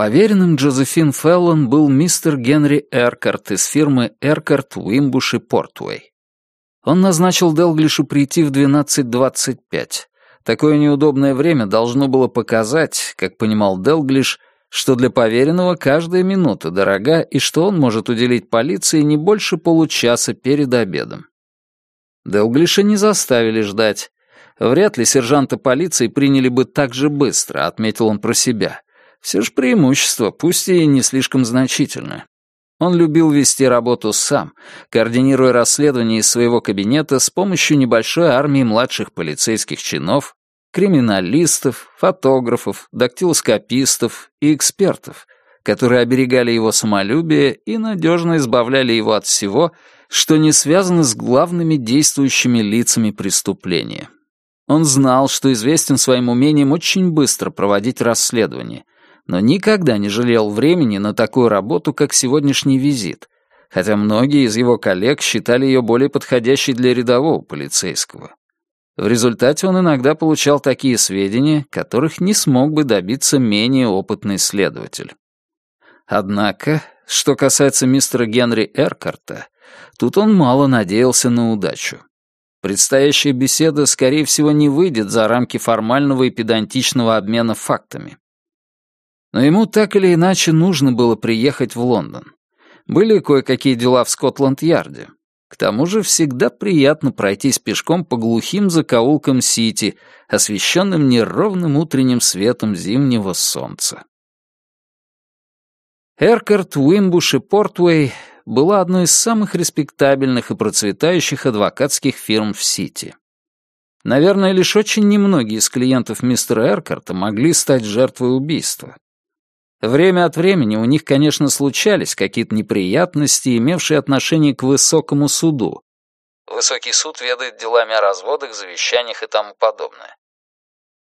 Поверенным Джозефин Феллон был мистер Генри Эркарт из фирмы Эркарт, Уимбуш и Портуэй. Он назначил Делглишу прийти в 12.25. Такое неудобное время должно было показать, как понимал Делглиш, что для поверенного каждая минута дорога и что он может уделить полиции не больше получаса перед обедом. Делглиша не заставили ждать. Вряд ли сержанта полиции приняли бы так же быстро, отметил он про себя. Все же преимущество, пусть и не слишком значительное. Он любил вести работу сам, координируя расследование из своего кабинета с помощью небольшой армии младших полицейских чинов, криминалистов, фотографов, дактилоскопистов и экспертов, которые оберегали его самолюбие и надежно избавляли его от всего, что не связано с главными действующими лицами преступления. Он знал, что известен своим умением очень быстро проводить расследование, но никогда не жалел времени на такую работу, как сегодняшний визит, хотя многие из его коллег считали ее более подходящей для рядового полицейского. В результате он иногда получал такие сведения, которых не смог бы добиться менее опытный следователь. Однако, что касается мистера Генри Эркарта, тут он мало надеялся на удачу. Предстоящая беседа, скорее всего, не выйдет за рамки формального и педантичного обмена фактами. Но ему так или иначе нужно было приехать в Лондон. Были кое-какие дела в Скотланд-Ярде. К тому же всегда приятно пройтись пешком по глухим закоулкам Сити, освещенным неровным утренним светом зимнего солнца. Эркарт, Уимбуш и Портвей была одной из самых респектабельных и процветающих адвокатских фирм в Сити. Наверное, лишь очень немногие из клиентов мистера Эркарта могли стать жертвой убийства. Время от времени у них, конечно, случались какие-то неприятности, имевшие отношение к высокому суду. Высокий суд ведает делами о разводах, завещаниях и тому подобное.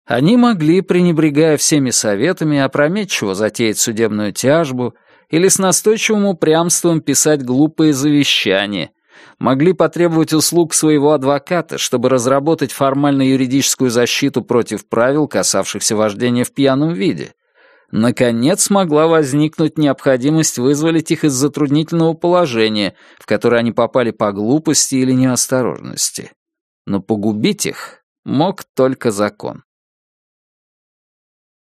Они могли, пренебрегая всеми советами, опрометчиво затеять судебную тяжбу или с настойчивым упрямством писать глупые завещания, могли потребовать услуг своего адвоката, чтобы разработать формально-юридическую защиту против правил, касавшихся вождения в пьяном виде, наконец могла возникнуть необходимость вызволить их из затруднительного положения, в которое они попали по глупости или неосторожности. Но погубить их мог только закон.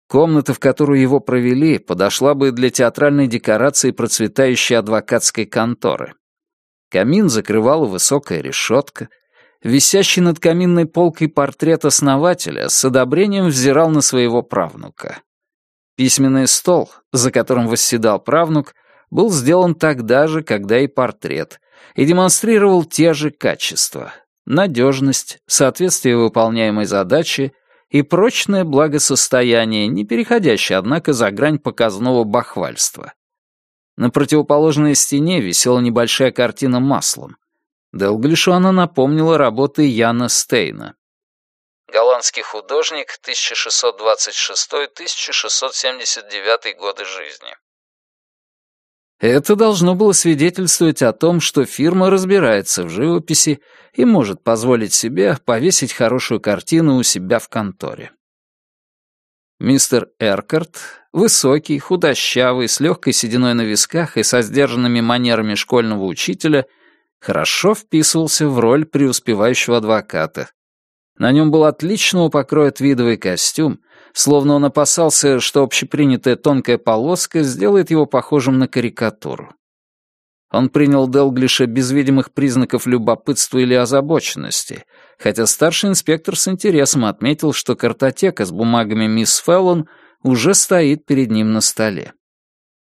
Комната, в которую его провели, подошла бы для театральной декорации процветающей адвокатской конторы. Камин закрывала высокая решетка. Висящий над каминной полкой портрет основателя с одобрением взирал на своего правнука. Письменный стол, за которым восседал правнук, был сделан тогда же, когда и портрет, и демонстрировал те же качества — надежность, соответствие выполняемой задаче и прочное благосостояние, не переходящее, однако, за грань показного бахвальства. На противоположной стене висела небольшая картина маслом. Делглишу она напомнила работы Яна Стейна. Голландский художник, 1626-1679 годы жизни. Это должно было свидетельствовать о том, что фирма разбирается в живописи и может позволить себе повесить хорошую картину у себя в конторе. Мистер Эркарт, высокий, худощавый, с легкой сединой на висках и со сдержанными манерами школьного учителя, хорошо вписывался в роль преуспевающего адвоката, на нем был отличного покроя твидовый костюм, словно он опасался, что общепринятая тонкая полоска сделает его похожим на карикатуру. Он принял Делглиша без видимых признаков любопытства или озабоченности, хотя старший инспектор с интересом отметил, что картотека с бумагами мисс Феллон уже стоит перед ним на столе.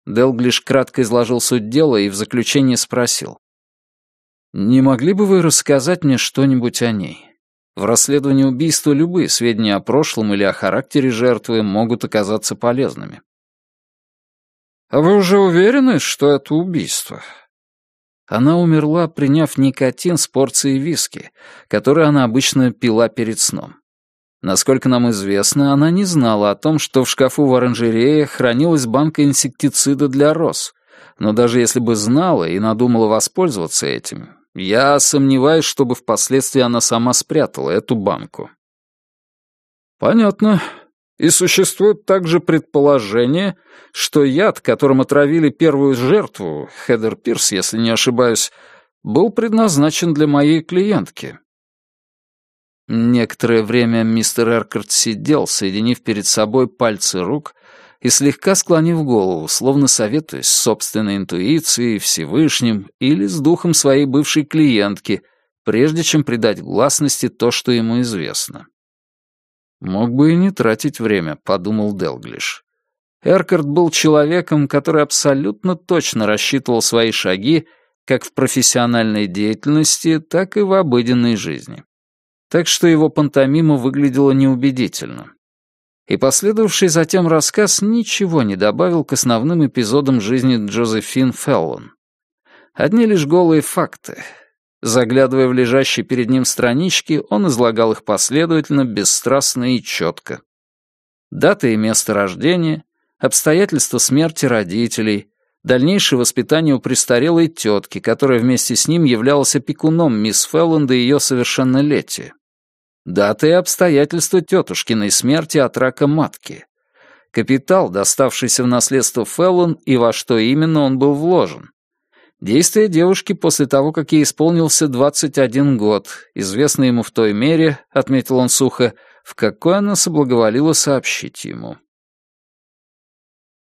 Делглиш кратко изложил суть дела и в заключение спросил. «Не могли бы вы рассказать мне что-нибудь о ней? В расследовании убийства любые сведения о прошлом или о характере жертвы могут оказаться полезными. «А вы уже уверены, что это убийство?» Она умерла, приняв никотин с порцией виски, который она обычно пила перед сном. Насколько нам известно, она не знала о том, что в шкафу в оранжерее хранилась банка инсектицида для роз, но даже если бы знала и надумала воспользоваться этим, я сомневаюсь, чтобы впоследствии она сама спрятала эту банку. Понятно. И существует также предположение, что яд, которым отравили первую жертву, Хедер Пирс, если не ошибаюсь, был предназначен для моей клиентки. Некоторое время мистер Эркарт сидел, соединив перед собой пальцы рук и слегка склонив голову, словно советуясь с собственной интуицией, Всевышним или с духом своей бывшей клиентки, прежде чем придать гласности то, что ему известно. «Мог бы и не тратить время», — подумал Делглиш. Эркарт был человеком, который абсолютно точно рассчитывал свои шаги как в профессиональной деятельности, так и в обыденной жизни так что его пантомима выглядела неубедительно. И последовавший затем рассказ ничего не добавил к основным эпизодам жизни Джозефин Феллон. Одни лишь голые факты. Заглядывая в лежащие перед ним странички, он излагал их последовательно, бесстрастно и четко. Дата и место рождения, обстоятельства смерти родителей, дальнейшее воспитание у престарелой тетки, которая вместе с ним являлась опекуном мисс Феллон до ее совершеннолетия. Дата и обстоятельства тетушкиной смерти от рака матки. Капитал, доставшийся в наследство Феллон, и во что именно он был вложен. Действия девушки после того, как ей исполнился 21 год, известно ему в той мере, отметил он сухо, в какой она соблаговолила сообщить ему.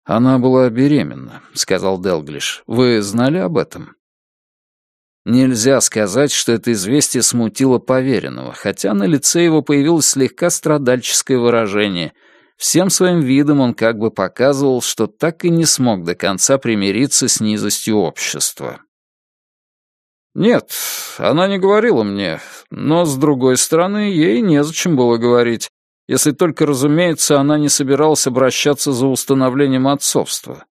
«Она была беременна», — сказал Делглиш. «Вы знали об этом?» Нельзя сказать, что это известие смутило поверенного, хотя на лице его появилось слегка страдальческое выражение. Всем своим видом он как бы показывал, что так и не смог до конца примириться с низостью общества. «Нет, она не говорила мне, но, с другой стороны, ей незачем было говорить, если только, разумеется, она не собиралась обращаться за установлением отцовства.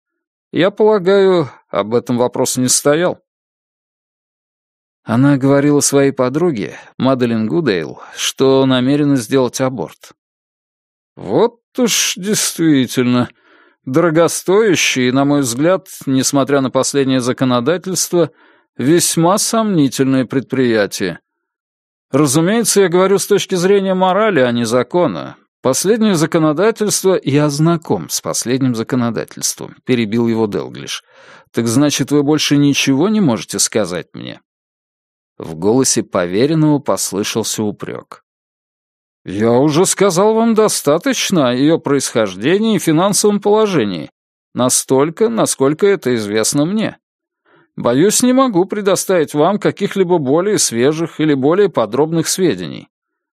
Я полагаю, об этом вопрос не стоял». Она говорила своей подруге, Маделин Гудейл, что намерена сделать аборт. Вот уж действительно дорогостоящий и, на мой взгляд, несмотря на последнее законодательство, весьма сомнительное предприятие. Разумеется, я говорю с точки зрения морали, а не закона. Последнее законодательство... Я знаком с последним законодательством, перебил его Делглиш. Так значит, вы больше ничего не можете сказать мне? В голосе поверенного послышался упрек. «Я уже сказал вам достаточно о ее происхождении и финансовом положении. Настолько, насколько это известно мне. Боюсь, не могу предоставить вам каких-либо более свежих или более подробных сведений.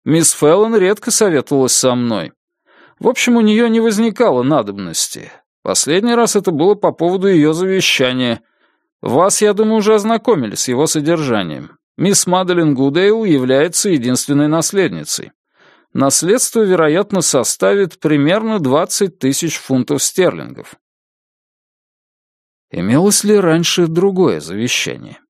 Мисс Феллон редко советовалась со мной. В общем, у нее не возникало надобности. Последний раз это было по поводу ее завещания. Вас, я думаю, уже ознакомили с его содержанием. Мисс Маделин Гудейл является единственной наследницей. Наследство, вероятно, составит примерно 20 тысяч фунтов стерлингов. Имелось ли раньше другое завещание?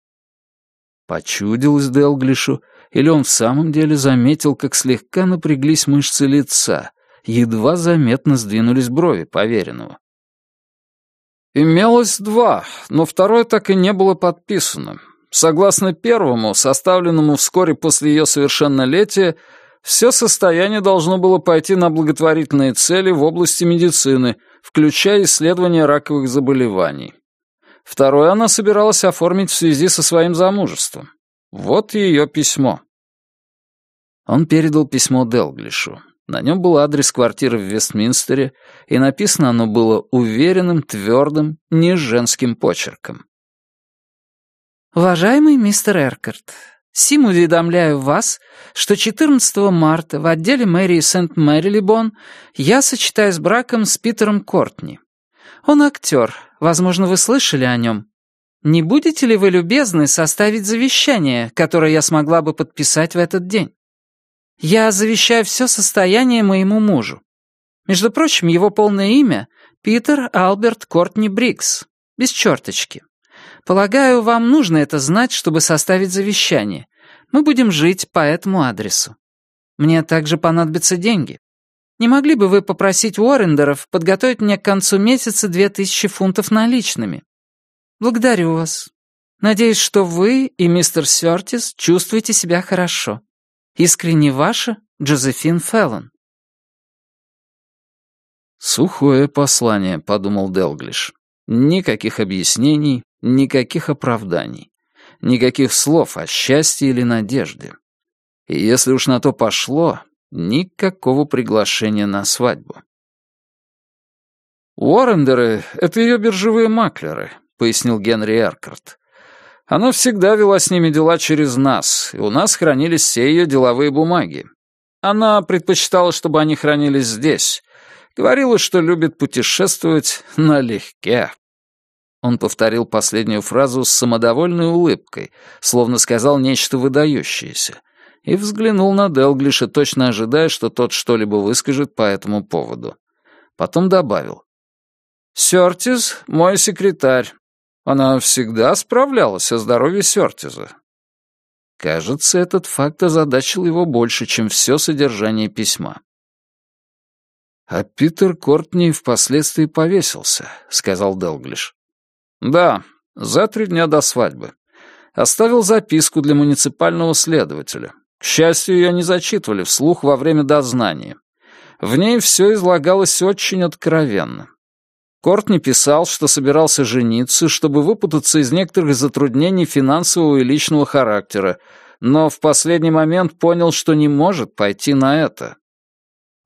Почудилось Делглишу, или он в самом деле заметил, как слегка напряглись мышцы лица, едва заметно сдвинулись брови поверенного. Имелось два, но второе так и не было подписано. Согласно первому, составленному вскоре после ее совершеннолетия, все состояние должно было пойти на благотворительные цели в области медицины, включая исследование раковых заболеваний. Второе она собиралась оформить в связи со своим замужеством. Вот ее письмо. Он передал письмо Делглишу. На нем был адрес квартиры в Вестминстере, и написано оно было уверенным, твердым, не женским почерком. «Уважаемый мистер Эркарт, сим уведомляю вас, что 14 марта в отделе мэрии Сент-Мэрилибон я сочетаюсь браком с Питером Кортни. Он актер, возможно, вы слышали о нем. Не будете ли вы любезны составить завещание, которое я смогла бы подписать в этот день? Я завещаю все состояние моему мужу. Между прочим, его полное имя — Питер Алберт Кортни Брикс, без черточки. Полагаю, вам нужно это знать, чтобы составить завещание. Мы будем жить по этому адресу. Мне также понадобятся деньги. Не могли бы вы попросить Уоррендеров подготовить мне к концу месяца две тысячи фунтов наличными? Благодарю вас. Надеюсь, что вы и мистер Сёртис чувствуете себя хорошо. Искренне ваша Джозефин Феллон. «Сухое послание», — подумал Делглиш. «Никаких объяснений, никаких оправданий, никаких слов о счастье или надежде. И если уж на то пошло, никакого приглашения на свадьбу». «Уоррендеры — это ее биржевые маклеры», — пояснил Генри Эркарт. «Она всегда вела с ними дела через нас, и у нас хранились все ее деловые бумаги. Она предпочитала, чтобы они хранились здесь, Говорила, что любит путешествовать налегке. Он повторил последнюю фразу с самодовольной улыбкой, словно сказал нечто выдающееся, и взглянул на Делглиша, точно ожидая, что тот что-либо выскажет по этому поводу. Потом добавил. «Сёртиз — мой секретарь. Она всегда справлялась о здоровье Сёртиза». Кажется, этот факт озадачил его больше, чем все содержание письма. «А Питер Кортни впоследствии повесился», — сказал Делглиш. «Да, за три дня до свадьбы. Оставил записку для муниципального следователя. К счастью, ее не зачитывали вслух во время дознания. В ней все излагалось очень откровенно. Кортни писал, что собирался жениться, чтобы выпутаться из некоторых затруднений финансового и личного характера, но в последний момент понял, что не может пойти на это.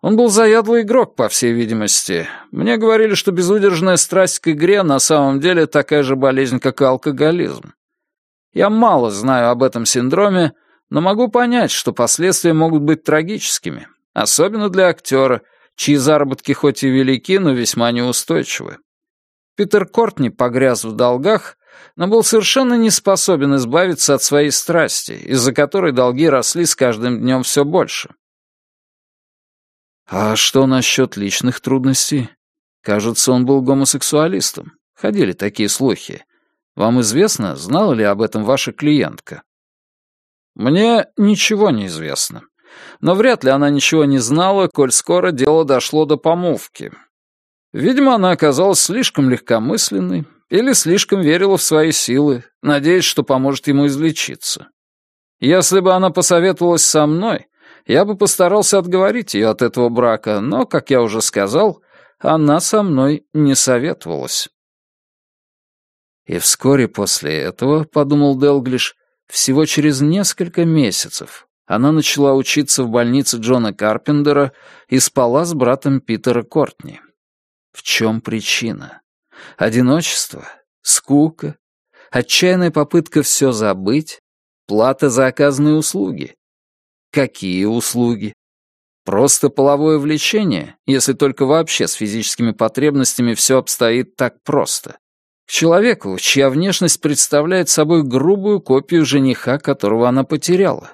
Он был заядлый игрок, по всей видимости. Мне говорили, что безудержная страсть к игре на самом деле такая же болезнь, как и алкоголизм. Я мало знаю об этом синдроме, но могу понять, что последствия могут быть трагическими, особенно для актера, чьи заработки хоть и велики, но весьма неустойчивы. Питер Кортни погряз в долгах, но был совершенно не способен избавиться от своей страсти, из-за которой долги росли с каждым днем все больше. А что насчет личных трудностей? Кажется, он был гомосексуалистом. Ходили такие слухи. Вам известно, знала ли об этом ваша клиентка? Мне ничего не известно. Но вряд ли она ничего не знала, коль скоро дело дошло до помолвки. Видимо, она оказалась слишком легкомысленной или слишком верила в свои силы, надеясь, что поможет ему излечиться. Если бы она посоветовалась со мной, я бы постарался отговорить ее от этого брака, но, как я уже сказал, она со мной не советовалась. И вскоре после этого, — подумал Делглиш, — всего через несколько месяцев она начала учиться в больнице Джона Карпендера и спала с братом Питера Кортни. В чем причина? Одиночество? Скука? Отчаянная попытка все забыть? Плата за оказанные услуги? Какие услуги? Просто половое влечение, если только вообще с физическими потребностями все обстоит так просто. К человеку, чья внешность представляет собой грубую копию жениха, которого она потеряла.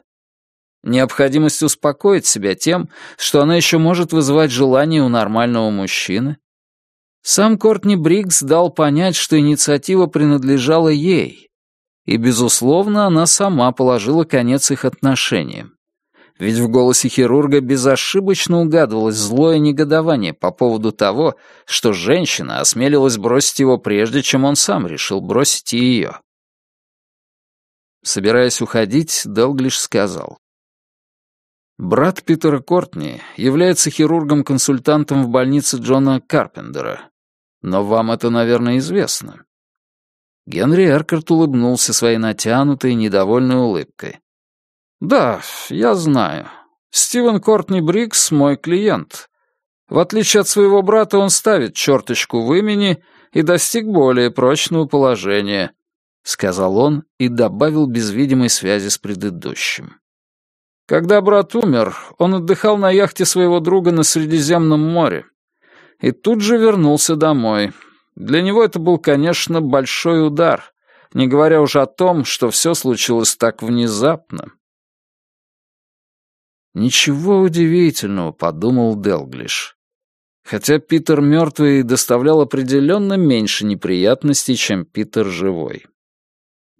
Необходимость успокоить себя тем, что она еще может вызывать желание у нормального мужчины. Сам Кортни Бриггс дал понять, что инициатива принадлежала ей, и, безусловно, она сама положила конец их отношениям ведь в голосе хирурга безошибочно угадывалось злое негодование по поводу того, что женщина осмелилась бросить его прежде, чем он сам решил бросить ее. Собираясь уходить, Делглиш сказал. «Брат Питера Кортни является хирургом-консультантом в больнице Джона Карпендера. Но вам это, наверное, известно». Генри Эркарт улыбнулся своей натянутой, недовольной улыбкой. «Да, я знаю. Стивен Кортни Брикс — мой клиент. В отличие от своего брата, он ставит черточку в имени и достиг более прочного положения», — сказал он и добавил без видимой связи с предыдущим. Когда брат умер, он отдыхал на яхте своего друга на Средиземном море. И тут же вернулся домой. Для него это был, конечно, большой удар, не говоря уже о том, что все случилось так внезапно. Ничего удивительного, подумал Делглиш. Хотя Питер мертвый доставлял определенно меньше неприятностей, чем Питер живой.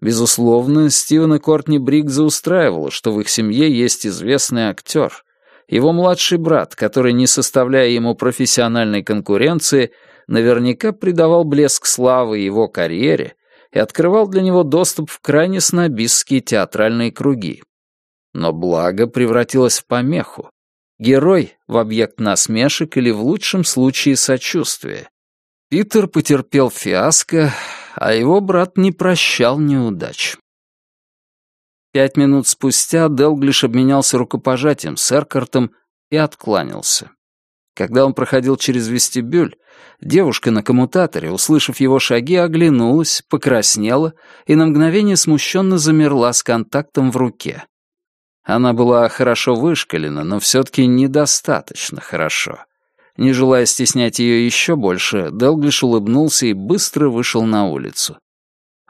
Безусловно, Стивена Кортни Бригза устраивало, что в их семье есть известный актер, его младший брат, который, не составляя ему профессиональной конкуренции, наверняка придавал блеск славы его карьере и открывал для него доступ в крайне снобистские театральные круги. Но благо превратилось в помеху. Герой в объект насмешек или в лучшем случае сочувствия. Питер потерпел фиаско, а его брат не прощал неудач. Пять минут спустя Делглиш обменялся рукопожатием с Эркартом и откланялся. Когда он проходил через вестибюль, девушка на коммутаторе, услышав его шаги, оглянулась, покраснела и на мгновение смущенно замерла с контактом в руке. Она была хорошо вышкалена, но все-таки недостаточно хорошо. Не желая стеснять ее еще больше, Делглиш улыбнулся и быстро вышел на улицу.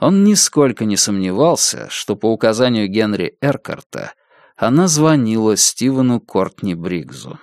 Он нисколько не сомневался, что по указанию Генри Эркарта она звонила Стивену Кортни Бригзу.